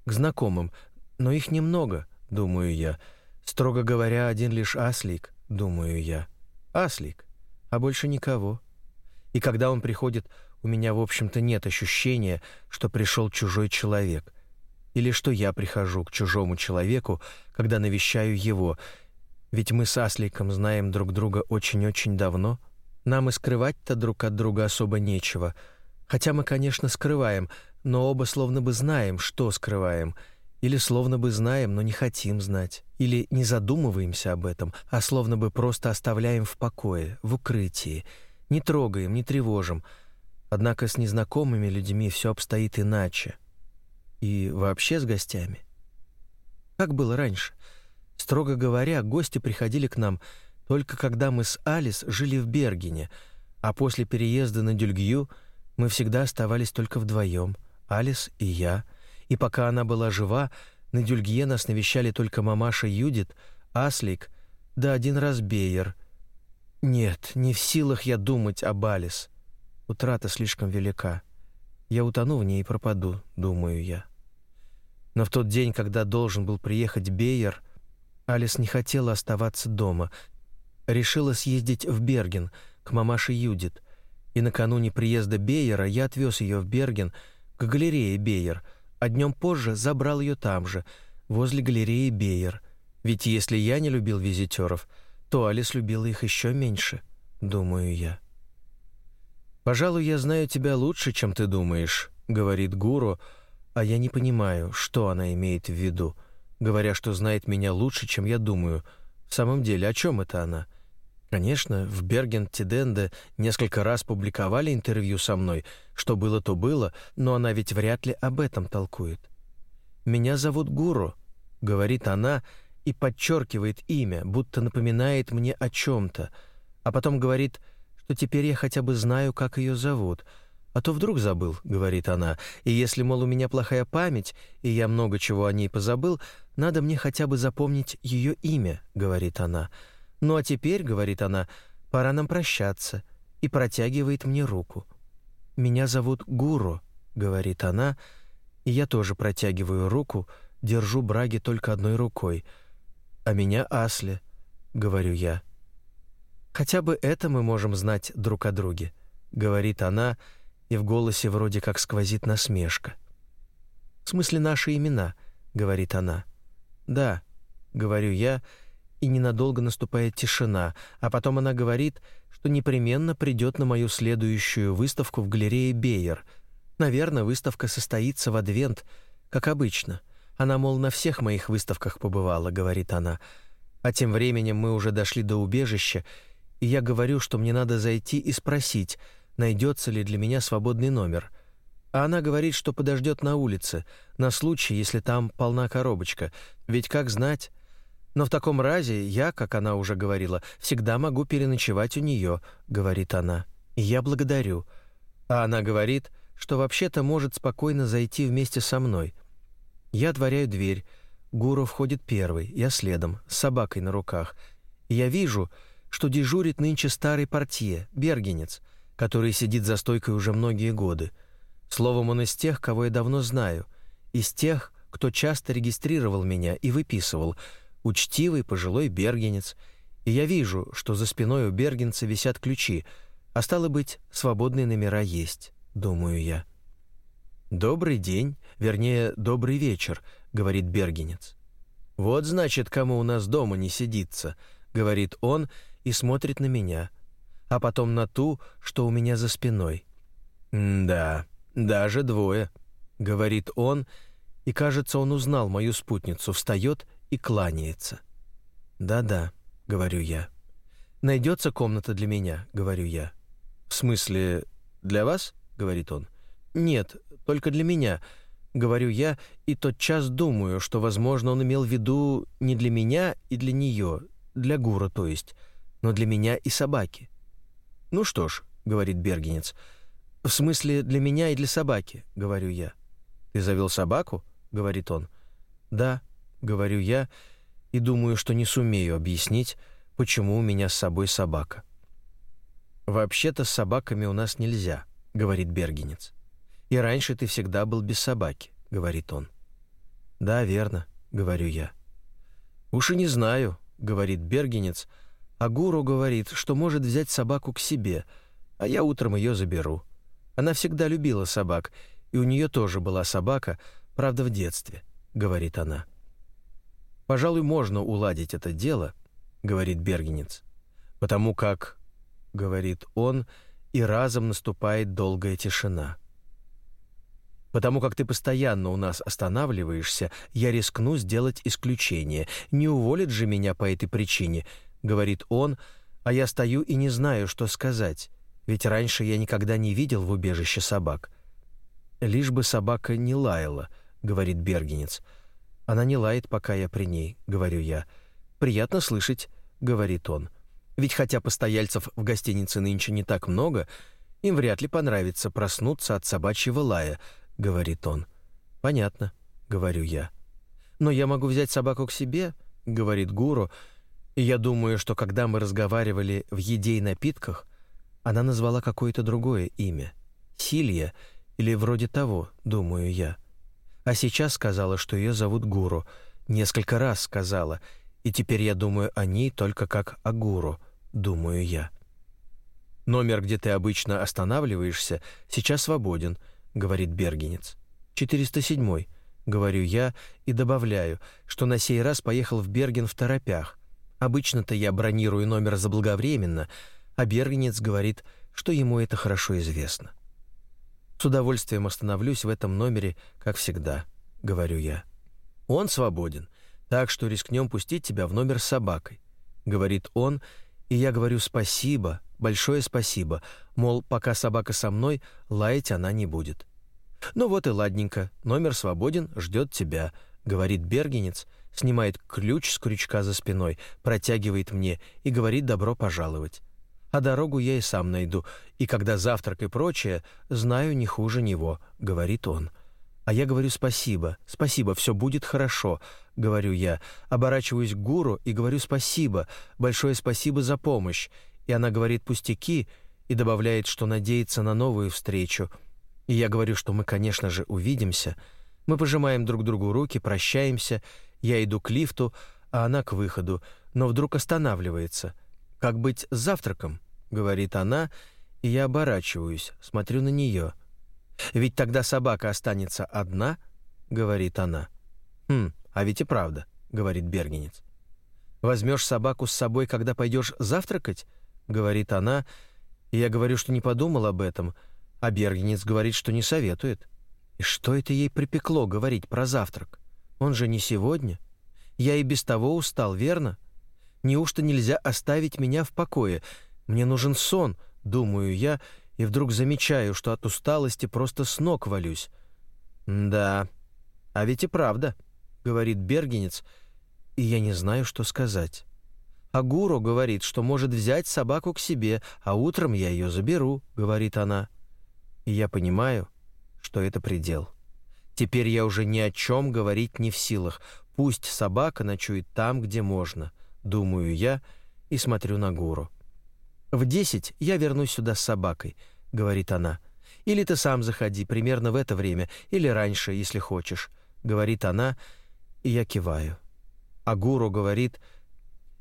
К знакомым, но их немного, думаю я, — Строго говоря, один лишь Аслик, думаю я. Аслик, а больше никого. И когда он приходит, у меня, в общем-то, нет ощущения, что пришел чужой человек. Или что я прихожу к чужому человеку, когда навещаю его. Ведь мы с Асликом знаем друг друга очень-очень давно. Нам и скрывать-то друг от друга особо нечего. Хотя мы, конечно, скрываем, но оба словно бы знаем, что скрываем — или словно бы знаем, но не хотим знать. Или не задумываемся об этом, а словно бы просто оставляем в покое, в укрытии. Не трогаем, не тревожим. Однако с незнакомыми людьми все обстоит иначе. И вообще с гостями. Как было раньше? Строго говоря, гости приходили к нам только когда мы с Алис жили в Бергене, а после переезда на Дюльгью мы всегда оставались только вдвоем, Алис и я — и пока она была жива, на Дюльгье нас навещали только мамаша Юдит, Аслик, да один раз Бейер. Нет, не в силах я думать об Алис. Утрата слишком велика. Я утону в ней и пропаду, думаю я. Но в тот день, когда должен был приехать Бейер, Алис не хотела оставаться дома. Решила съездить в Берген к мамаше Юдит. И накануне приезда Бейера я отвез ее в Берген к галерее Бейер — а днем позже забрал ее там же, возле галереи Бейер. Ведь если я не любил визитеров, то Алис любила их еще меньше, думаю я. «Пожалуй, я знаю тебя лучше, чем ты думаешь», — говорит гуру, а я не понимаю, что она имеет в виду, говоря, что знает меня лучше, чем я думаю. В самом деле, о чем это она? Конечно, в Берген-Тиденде несколько раз публиковали интервью со мной. Что было, то было, но она ведь вряд ли об этом толкует. «Меня зовут Гуру», — говорит она и подчеркивает имя, будто напоминает мне о чем-то, а потом говорит, что теперь я хотя бы знаю, как ее зовут. «А то вдруг забыл», — говорит она, «и если, мол, у меня плохая память, и я много чего о ней позабыл, надо мне хотя бы запомнить ее имя», — говорит она. «Ну а теперь, — говорит она, — пора нам прощаться», и протягивает мне руку. «Меня зовут Гуру», — говорит она, и я тоже протягиваю руку, держу браги только одной рукой. «А меня Асли», — говорю я. «Хотя бы это мы можем знать друг о друге», — говорит она, и в голосе вроде как сквозит насмешка. «В смысле наши имена», — говорит она. «Да», — говорю я, — и ненадолго наступает тишина, а потом она говорит, что непременно придет на мою следующую выставку в галерее Бейер. Наверное, выставка состоится в Адвент, как обычно. Она, мол, на всех моих выставках побывала, говорит она. А тем временем мы уже дошли до убежища, и я говорю, что мне надо зайти и спросить, найдется ли для меня свободный номер. А она говорит, что подождет на улице, на случай, если там полна коробочка. Ведь как знать... Но в таком разе я, как она уже говорила, всегда могу переночевать у нее, говорит она. И я благодарю. А она говорит, что вообще-то может спокойно зайти вместе со мной. Я отворяю дверь. Гуру входит первый, я следом, с собакой на руках. И я вижу, что дежурит нынче старый портье, бергенец, который сидит за стойкой уже многие годы. Словом, он из тех, кого я давно знаю, из тех, кто часто регистрировал меня и выписывал, учтивый пожилой бергенец, и я вижу, что за спиной у бергенца висят ключи, а стало быть, свободные номера есть, думаю я. «Добрый день, вернее, добрый вечер», — говорит бергенец. «Вот, значит, кому у нас дома не сидится», — говорит он и смотрит на меня, а потом на ту, что у меня за спиной. «Да, даже двое», — говорит он и, кажется, он узнал мою спутницу, встает и кланяется. «Да-да», — говорю я. «Найдется комната для меня», — говорю я. «В смысле, для вас?» — говорит он. «Нет, только для меня», — говорю я, и тотчас думаю, что, возможно, он имел в виду не для меня и для нее, для Гура, то есть, но для меня и собаки. «Ну что ж», — говорит Бергенец, — «в смысле, для меня и для собаки», — говорю я. «Ты завел собаку?» говорит он. Да, говорю я и думаю, что не сумею объяснить, почему у меня с собой собака. Вообще-то с собаками у нас нельзя, говорит Бергенец. И раньше ты всегда был без собаки, говорит он. Да, верно, говорю я. Уж и не знаю, говорит Бергенец, а гуру говорит, что может взять собаку к себе, а я утром ее заберу. Она всегда любила собак, и у нее тоже была собака, Правда, в детстве, говорит она. Пожалуй, можно уладить это дело, говорит Бергенец, потому как, говорит он, и разом наступает долгая тишина. Потому как ты постоянно у нас останавливаешься, я рискну сделать исключение. Не уволят же меня по этой причине, говорит он, а я стою и не знаю, что сказать. Ведь раньше я никогда не видел в убежище собак. Лишь бы собака не лаяла, говорит Бергенец. Она не лает, пока я при ней, говорю я. Приятно слышать, говорит он. Ведь хотя постояльцев в гостинице нынче не так много, им вряд ли понравится проснуться от собачьего лая, говорит он. Понятно, говорю я. Но я могу взять собаку к себе, говорит Гуру, и я думаю, что когда мы разговаривали в еде и напитках, она назвала какое-то другое имя. Силья или вроде того, думаю я. А сейчас сказала, что ее зовут Гуру. Несколько раз сказала, и теперь я думаю о ней только как о Гуру, думаю я. Номер, где ты обычно останавливаешься, сейчас свободен, говорит Бергенец. 407, говорю я и добавляю, что на сей раз поехал в Берген в торопях. Обычно-то я бронирую номер заблаговременно, а Бергенец говорит, что ему это хорошо известно. С удовольствием остановлюсь в этом номере, как всегда, говорю я. Он свободен, так что рискнем пустить тебя в номер с собакой, говорит он, и я говорю спасибо, большое спасибо, мол, пока собака со мной, лаять она не будет. Ну вот и ладненько, номер свободен, ждет тебя, говорит Бергенец, снимает ключ с крючка за спиной, протягивает мне и говорит добро пожаловать а дорогу я и сам найду, и когда завтрак и прочее, знаю не хуже него», — говорит он. А я говорю «спасибо, спасибо, все будет хорошо», — говорю я, оборачиваюсь к гуру и говорю «спасибо, большое спасибо за помощь», и она говорит «пустяки» и добавляет, что надеется на новую встречу. И я говорю, что мы, конечно же, увидимся. Мы пожимаем друг другу руки, прощаемся, я иду к лифту, а она к выходу, но вдруг останавливается. «Как быть с завтраком?» Говорит она, и я оборачиваюсь, смотрю на нее. Ведь тогда собака останется одна, говорит она. Хм, а ведь и правда, говорит Бергенец. Возьмешь собаку с собой, когда пойдешь завтракать, говорит она, и я говорю, что не подумал об этом, а Бергенец говорит, что не советует. И что это ей припекло говорить про завтрак? Он же не сегодня. Я и без того устал, верно? Неужто нельзя оставить меня в покое? Мне нужен сон, думаю я, и вдруг замечаю, что от усталости просто с ног валюсь. Да, а ведь и правда, говорит Бергенец, и я не знаю, что сказать. А Гуру говорит, что может взять собаку к себе, а утром я ее заберу, говорит она. И я понимаю, что это предел. Теперь я уже ни о чем говорить не в силах. Пусть собака ночует там, где можно, думаю я и смотрю на Гуру. В десять я вернусь сюда с собакой, говорит она. Или ты сам заходи примерно в это время, или раньше, если хочешь, говорит она, и я киваю. А Гуру говорит,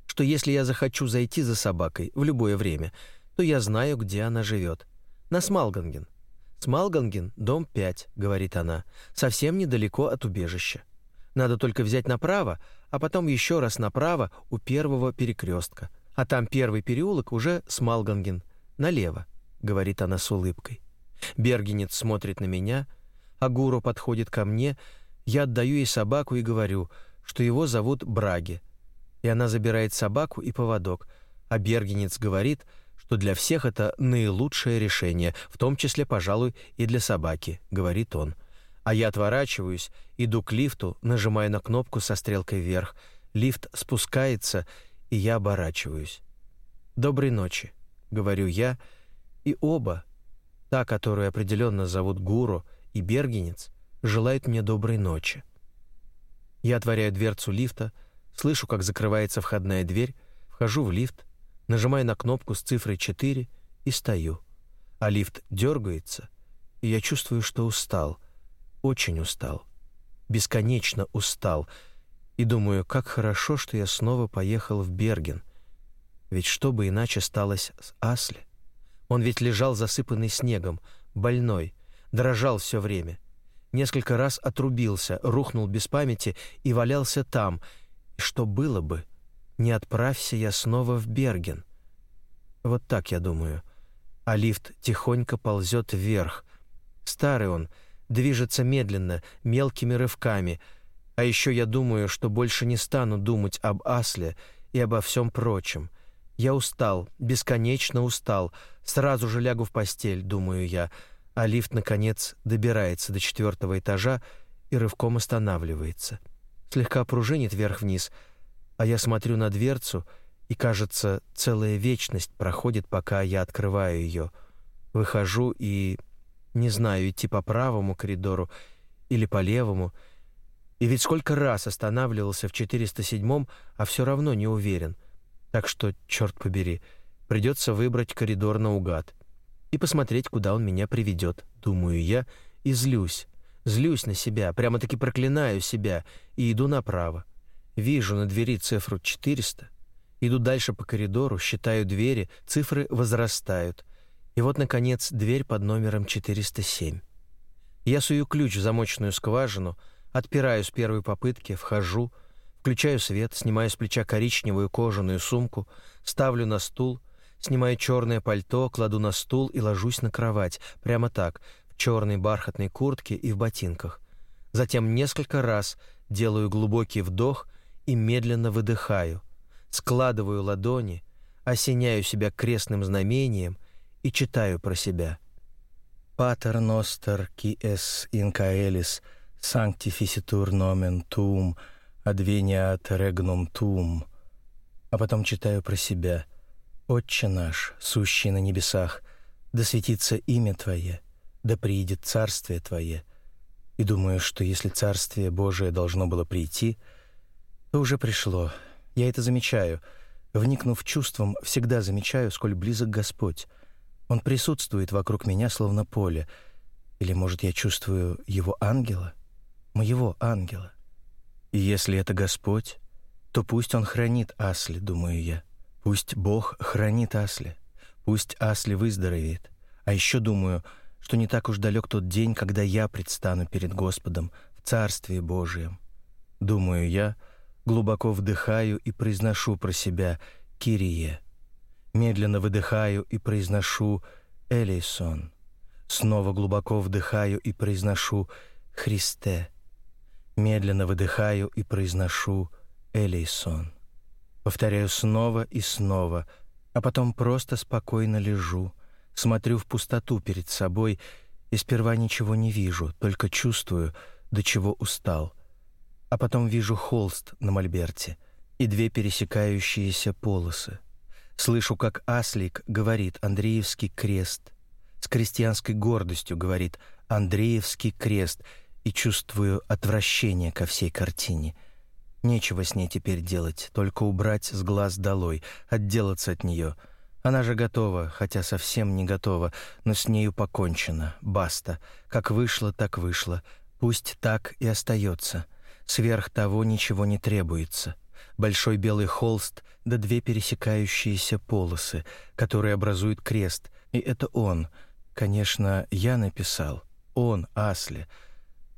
что если я захочу зайти за собакой в любое время, то я знаю, где она живет. На Смалганген. Смалганген, дом 5, говорит она, совсем недалеко от убежища. Надо только взять направо, а потом еще раз направо у первого перекрестка. А там первый переулок уже Смалганген, налево, говорит она с улыбкой. Бергенец смотрит на меня, а Гуру подходит ко мне, я отдаю ей собаку и говорю, что его зовут Браги. И она забирает собаку и поводок, а Бергенец говорит, что для всех это наилучшее решение, в том числе, пожалуй, и для собаки, говорит он. А я отворачиваюсь, иду к лифту, нажимаю на кнопку со стрелкой вверх. Лифт спускается, и я оборачиваюсь. «Доброй ночи», — говорю я, и оба, та, которую определенно зовут Гуру, и Бергенец, желают мне доброй ночи. Я отворяю дверцу лифта, слышу, как закрывается входная дверь, вхожу в лифт, Нажимаю на кнопку с цифрой 4 и стою. А лифт дергается, и я чувствую, что устал. Очень устал. Бесконечно устал. И думаю, как хорошо, что я снова поехал в Берген. Ведь что бы иначе сталось с Асли? Он ведь лежал засыпанный снегом, больной, дрожал все время. Несколько раз отрубился, рухнул без памяти и валялся там. И что было бы, не отправься я снова в Берген. Вот так я думаю. А лифт тихонько ползет вверх. Старый он, движется медленно, мелкими рывками. А еще я думаю, что больше не стану думать об Асле и обо всем прочем. Я устал, бесконечно устал. Сразу же лягу в постель, думаю я. А лифт, наконец, добирается до четвертого этажа и рывком останавливается. Слегка пружинит вверх-вниз — а я смотрю на дверцу, и, кажется, целая вечность проходит, пока я открываю ее. Выхожу и не знаю, идти по правому коридору или по левому. И ведь сколько раз останавливался в 407-м, а все равно не уверен. Так что, черт побери, придется выбрать коридор наугад и посмотреть, куда он меня приведет, думаю я, и злюсь. Злюсь на себя, прямо-таки проклинаю себя и иду направо. Вижу на двери цифру 400. Иду дальше по коридору, считаю двери, цифры возрастают. И вот, наконец, дверь под номером 407. Я сую ключ в замочную скважину, отпираю с первой попытки, вхожу, включаю свет, снимаю с плеча коричневую кожаную сумку, ставлю на стул, снимаю черное пальто, кладу на стул и ложусь на кровать, прямо так, в черной бархатной куртке и в ботинках. Затем несколько раз делаю глубокий вдох и медленно выдыхаю, складываю ладони, осеняю себя крестным знамением и читаю про себя. «Pater noster, qui es in caelis, sanctificitur nomen tuum, adveniat regnum tuum». А потом читаю про себя. «Отче наш, сущий на небесах, да светится имя Твое, да приидет царствие Твое». И думаю, что если царствие Божие должно было прийти — то уже пришло. Я это замечаю. Вникнув чувством, всегда замечаю, сколь близок Господь. Он присутствует вокруг меня, словно поле. Или, может, я чувствую его ангела? Моего ангела. И если это Господь, то пусть Он хранит Асли, думаю я. Пусть Бог хранит Асли. Пусть Асли выздоровеет. А еще думаю, что не так уж далек тот день, когда я предстану перед Господом в Царстве Божьем. Думаю я, — Глубоко вдыхаю и произношу про себя «Кирие». Медленно выдыхаю и произношу «Элейсон». Снова глубоко вдыхаю и произношу «Христе». Медленно выдыхаю и произношу «Элейсон». Повторяю снова и снова, а потом просто спокойно лежу, смотрю в пустоту перед собой и сперва ничего не вижу, только чувствую, до чего устал — а потом вижу холст на мольберте, и две пересекающиеся полосы. Слышу, как Аслик говорит «Андреевский крест». С крестьянской гордостью говорит «Андреевский крест» и чувствую отвращение ко всей картине. Нечего с ней теперь делать, только убрать с глаз долой, отделаться от нее. Она же готова, хотя совсем не готова, но с нею покончено, баста. Как вышло, так вышло. Пусть так и остается. Сверх того ничего не требуется. Большой белый холст да две пересекающиеся полосы, которые образуют крест, и это он. Конечно, я написал. Он, Асли.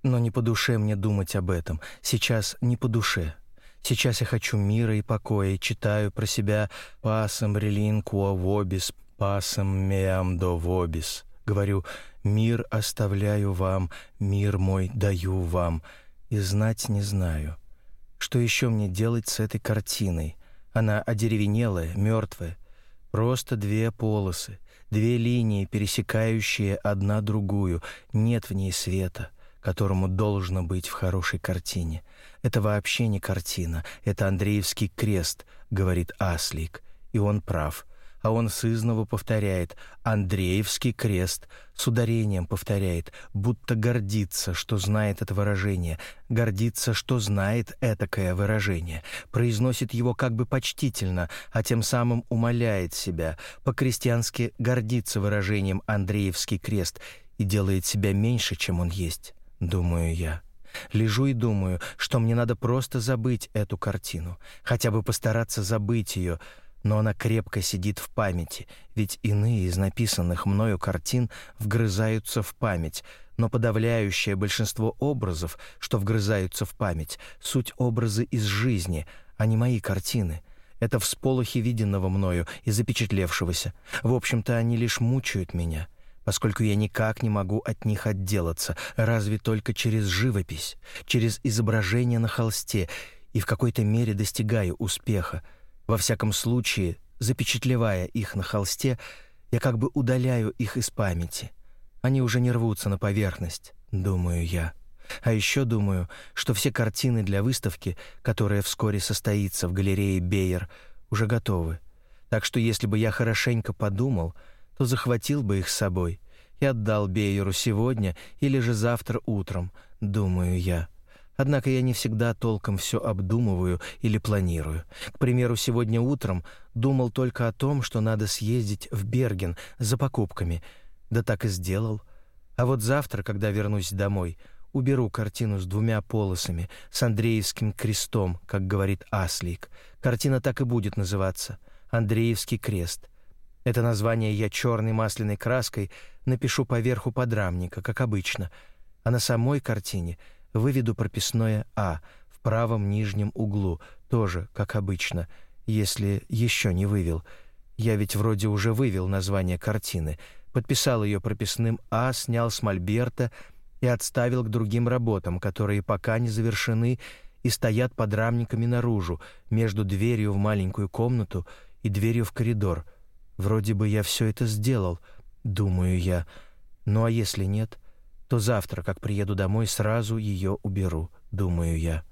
Но не по душе мне думать об этом. Сейчас не по душе. Сейчас я хочу мира и покоя, и читаю про себя «пасом релин вобис, пасом меам до вобис». Говорю «мир оставляю вам, мир мой даю вам» и знать не знаю. Что еще мне делать с этой картиной? Она одеревенелая, мертвая. Просто две полосы, две линии, пересекающие одна другую. Нет в ней света, которому должно быть в хорошей картине. Это вообще не картина, это Андреевский крест, говорит Аслик, и он прав а он сызново повторяет «Андреевский крест», с ударением повторяет, будто гордится, что знает это выражение, гордится, что знает этакое выражение, произносит его как бы почтительно, а тем самым умоляет себя, по-крестьянски гордится выражением «Андреевский крест» и делает себя меньше, чем он есть, думаю я. Лежу и думаю, что мне надо просто забыть эту картину, хотя бы постараться забыть ее, но она крепко сидит в памяти, ведь иные из написанных мною картин вгрызаются в память, но подавляющее большинство образов, что вгрызаются в память, суть образы из жизни, а не мои картины. Это всполохи виденного мною и запечатлевшегося. В общем-то, они лишь мучают меня, поскольку я никак не могу от них отделаться, разве только через живопись, через изображение на холсте, и в какой-то мере достигаю успеха — во всяком случае, запечатлевая их на холсте, я как бы удаляю их из памяти. Они уже не рвутся на поверхность, думаю я. А еще думаю, что все картины для выставки, которая вскоре состоится в галерее Бейер, уже готовы. Так что если бы я хорошенько подумал, то захватил бы их с собой и отдал Бейеру сегодня или же завтра утром, думаю я. Однако я не всегда толком все обдумываю или планирую. К примеру, сегодня утром думал только о том, что надо съездить в Берген за покупками. Да так и сделал. А вот завтра, когда вернусь домой, уберу картину с двумя полосами, с Андреевским крестом, как говорит Аслик. Картина так и будет называться «Андреевский крест». Это название я черной масляной краской напишу поверху подрамника, как обычно. А на самой картине — Выведу прописное «А» в правом нижнем углу, тоже, как обычно, если еще не вывел. Я ведь вроде уже вывел название картины, подписал ее прописным «А», снял с мольберта и отставил к другим работам, которые пока не завершены и стоят под рамниками наружу, между дверью в маленькую комнату и дверью в коридор. Вроде бы я все это сделал, думаю я. Ну а если нет — то завтра, как приеду домой, сразу ее уберу, думаю я.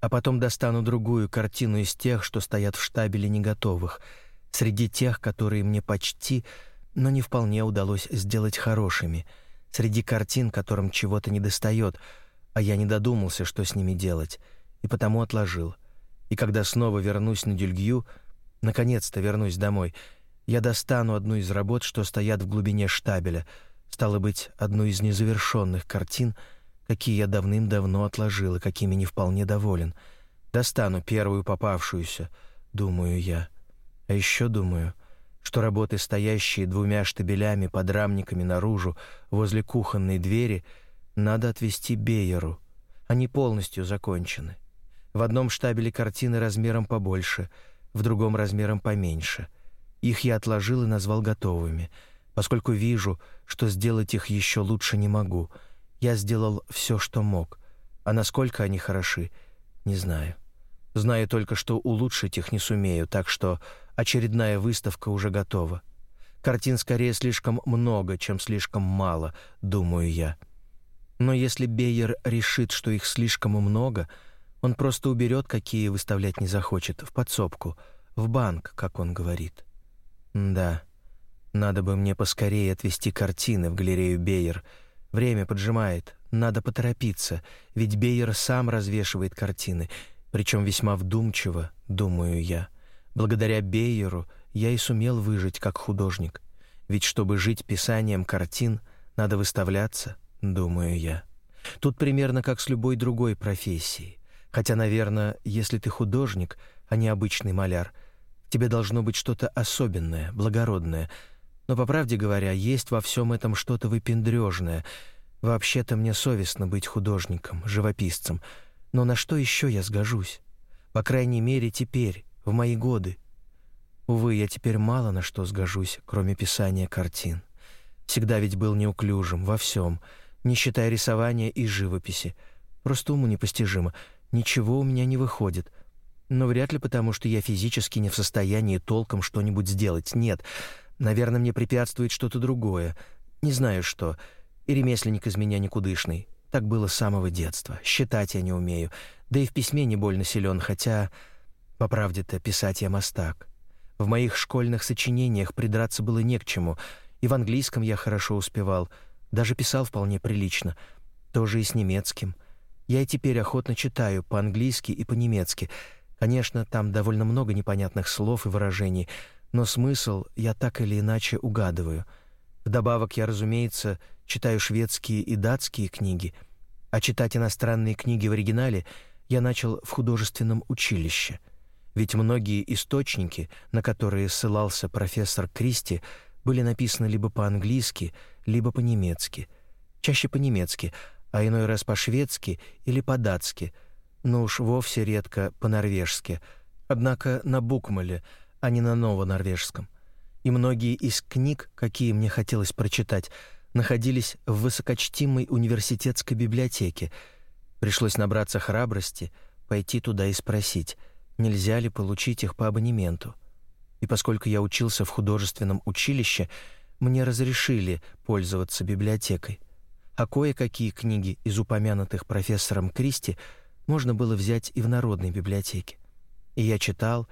А потом достану другую картину из тех, что стоят в штабеле неготовых, среди тех, которые мне почти, но не вполне удалось сделать хорошими, среди картин, которым чего-то недостает, а я не додумался, что с ними делать, и потому отложил. И когда снова вернусь на Дюльгю, наконец-то вернусь домой, я достану одну из работ, что стоят в глубине штабеля — Стало быть, одну из незавершенных картин, какие я давным-давно отложил и какими не вполне доволен. Достану первую попавшуюся, думаю я. А еще думаю, что работы, стоящие двумя штабелями под рамниками наружу возле кухонной двери, надо отвести Бейеру. Они полностью закончены. В одном штабеле картины размером побольше, в другом размером поменьше. Их я отложил и назвал готовыми — поскольку вижу, что сделать их еще лучше не могу. Я сделал все, что мог, а насколько они хороши, не знаю. Знаю только, что улучшить их не сумею, так что очередная выставка уже готова. Картин скорее слишком много, чем слишком мало, думаю я. Но если Бейер решит, что их слишком много, Он просто уберет, какие выставлять не захочет, в подсобку, в банк, как он говорит. Да, надо бы мне поскорее отвезти картины в галерею Бейер. Время поджимает, надо поторопиться, ведь Бейер сам развешивает картины, причем весьма вдумчиво, думаю я. Благодаря Бейеру я и сумел выжить как художник. Ведь чтобы жить писанием картин, надо выставляться, думаю я. Тут примерно как с любой другой профессией. Хотя, наверное, если ты художник, а не обычный маляр, тебе должно быть что-то особенное, благородное. Но, по правде говоря, есть во всем этом что-то выпендрежное. Вообще-то мне совестно быть художником, живописцем. Но на что еще я сгожусь? По крайней мере, теперь, в мои годы. Увы, я теперь мало на что сгожусь, кроме писания картин. Всегда ведь был неуклюжим во всем, не считая рисования и живописи. Просто уму непостижимо. Ничего у меня не выходит. Но вряд ли потому, что я физически не в состоянии толком что-нибудь сделать. Нет, наверное, мне препятствует что-то другое. Не знаю что. И ремесленник из меня никудышный. Так было с самого детства. Считать я не умею. Да и в письме не больно силен, хотя, по правде-то, писать я мастак. В моих школьных сочинениях придраться было не к чему, и в английском я хорошо успевал, даже писал вполне прилично, тоже и с немецким. Я и теперь охотно читаю по-английски и по-немецки. Конечно, там довольно много непонятных слов и выражений, но смысл я так или иначе угадываю. Вдобавок я, разумеется, читаю шведские и датские книги, а читать иностранные книги в оригинале я начал в художественном училище — ведь многие источники, на которые ссылался профессор Кристи, были написаны либо по-английски, либо по-немецки. Чаще по-немецки, а иной раз по-шведски или по-датски, но уж вовсе редко по-норвежски, однако на букмале, а не на ново-норвежском. И многие из книг, какие мне хотелось прочитать, находились в высокочтимой университетской библиотеке. Пришлось набраться храбрости, пойти туда и спросить — нельзя ли получить их по абонементу. И поскольку я учился в художественном училище, мне разрешили пользоваться библиотекой. А кое-какие книги из упомянутых профессором Кристи можно было взять и в народной библиотеке. И я читал,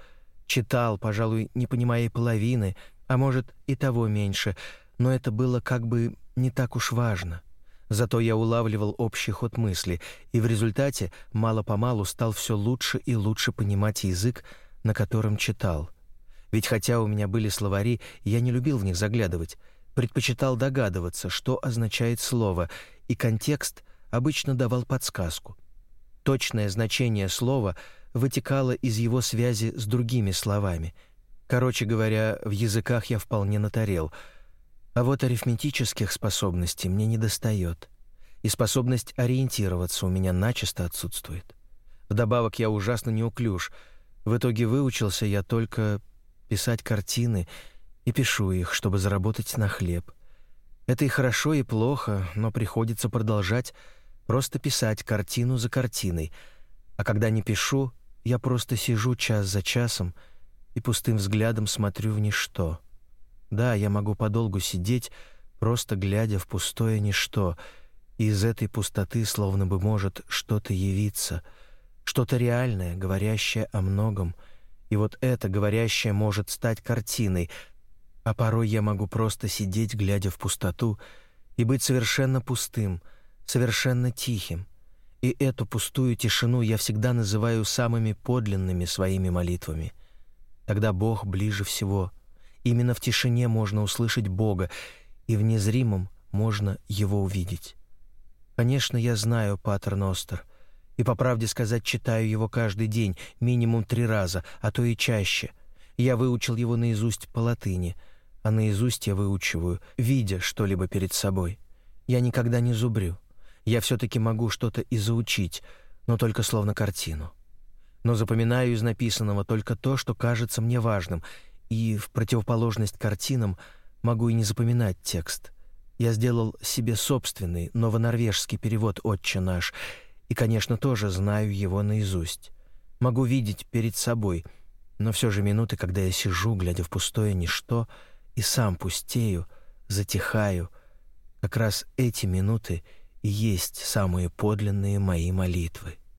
читал, пожалуй, не понимая и половины, а может и того меньше, но это было как бы не так уж важно — Зато я улавливал общий ход мысли, и в результате мало-помалу стал все лучше и лучше понимать язык, на котором читал. Ведь хотя у меня были словари, я не любил в них заглядывать, предпочитал догадываться, что означает слово, и контекст обычно давал подсказку. Точное значение слова вытекало из его связи с другими словами. Короче говоря, в языках я вполне натарел — а вот арифметических способностей мне не достает, и способность ориентироваться у меня начисто отсутствует. Вдобавок я ужасно неуклюж. В итоге выучился я только писать картины и пишу их, чтобы заработать на хлеб. Это и хорошо, и плохо, но приходится продолжать просто писать картину за картиной. А когда не пишу, я просто сижу час за часом и пустым взглядом смотрю в ничто. Да, я могу подолгу сидеть, просто глядя в пустое ничто, и из этой пустоты словно бы может что-то явиться, что-то реальное, говорящее о многом, и вот это говорящее может стать картиной, а порой я могу просто сидеть, глядя в пустоту, и быть совершенно пустым, совершенно тихим. И эту пустую тишину я всегда называю самыми подлинными своими молитвами. Тогда Бог ближе всего — Именно в тишине можно услышать Бога, и в незримом можно Его увидеть. Конечно, я знаю Патер Ностер, и, по правде сказать, читаю его каждый день, минимум три раза, а то и чаще. Я выучил его наизусть по латыни, а наизусть я выучиваю, видя что-либо перед собой. Я никогда не зубрю. Я все-таки могу что-то и заучить, но только словно картину. Но запоминаю из написанного только то, что кажется мне важным — и в противоположность картинам могу и не запоминать текст. Я сделал себе собственный новонорвежский перевод «Отче наш», и, конечно, тоже знаю его наизусть. Могу видеть перед собой, но все же минуты, когда я сижу, глядя в пустое ничто, и сам пустею, затихаю, как раз эти минуты есть самые подлинные мои молитвы.